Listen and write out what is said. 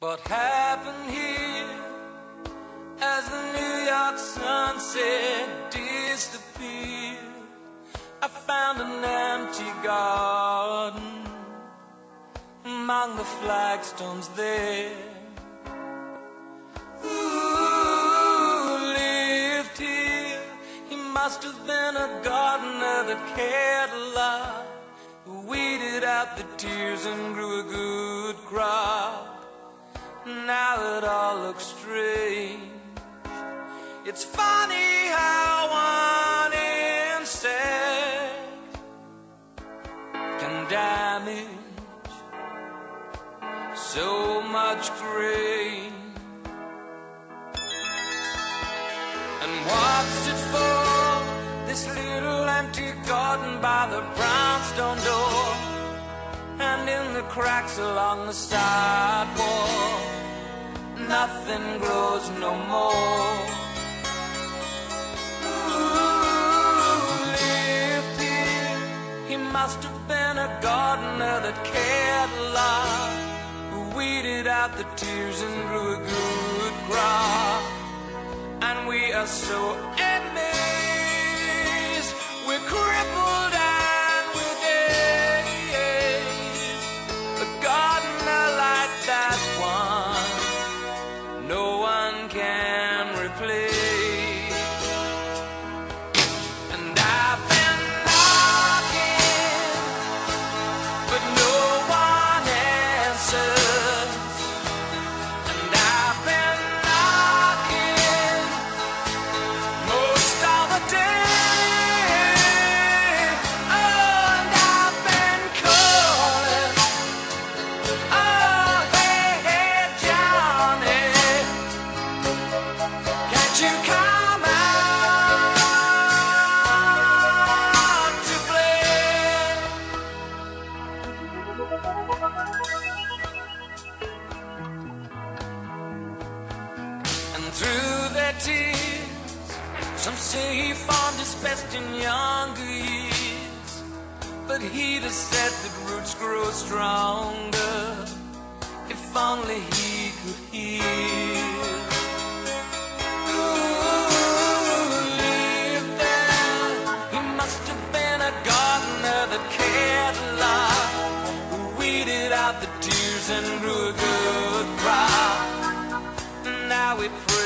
What happened here as the New York sunset disappeared? I found an empty garden among the flagstones there. Who lived here? He must have been a gardener that cared a lot, who weeded out the tears and grew a good crop. Now it all looks strange. It's funny how one insect can damage so much grain. And what's it for? This little empty garden by the brownstone door, and in the cracks along the sidewalk, nothing grows no more. Who lived here? He must have been a gardener that cared a lot, who weeded out the tears and grew a good crop. And we are so amazed, through their tears. Some say he farmed his best in younger years. But he just said that roots grow stronger, if only he could hear. the tears and grew a good crop. Now we pray.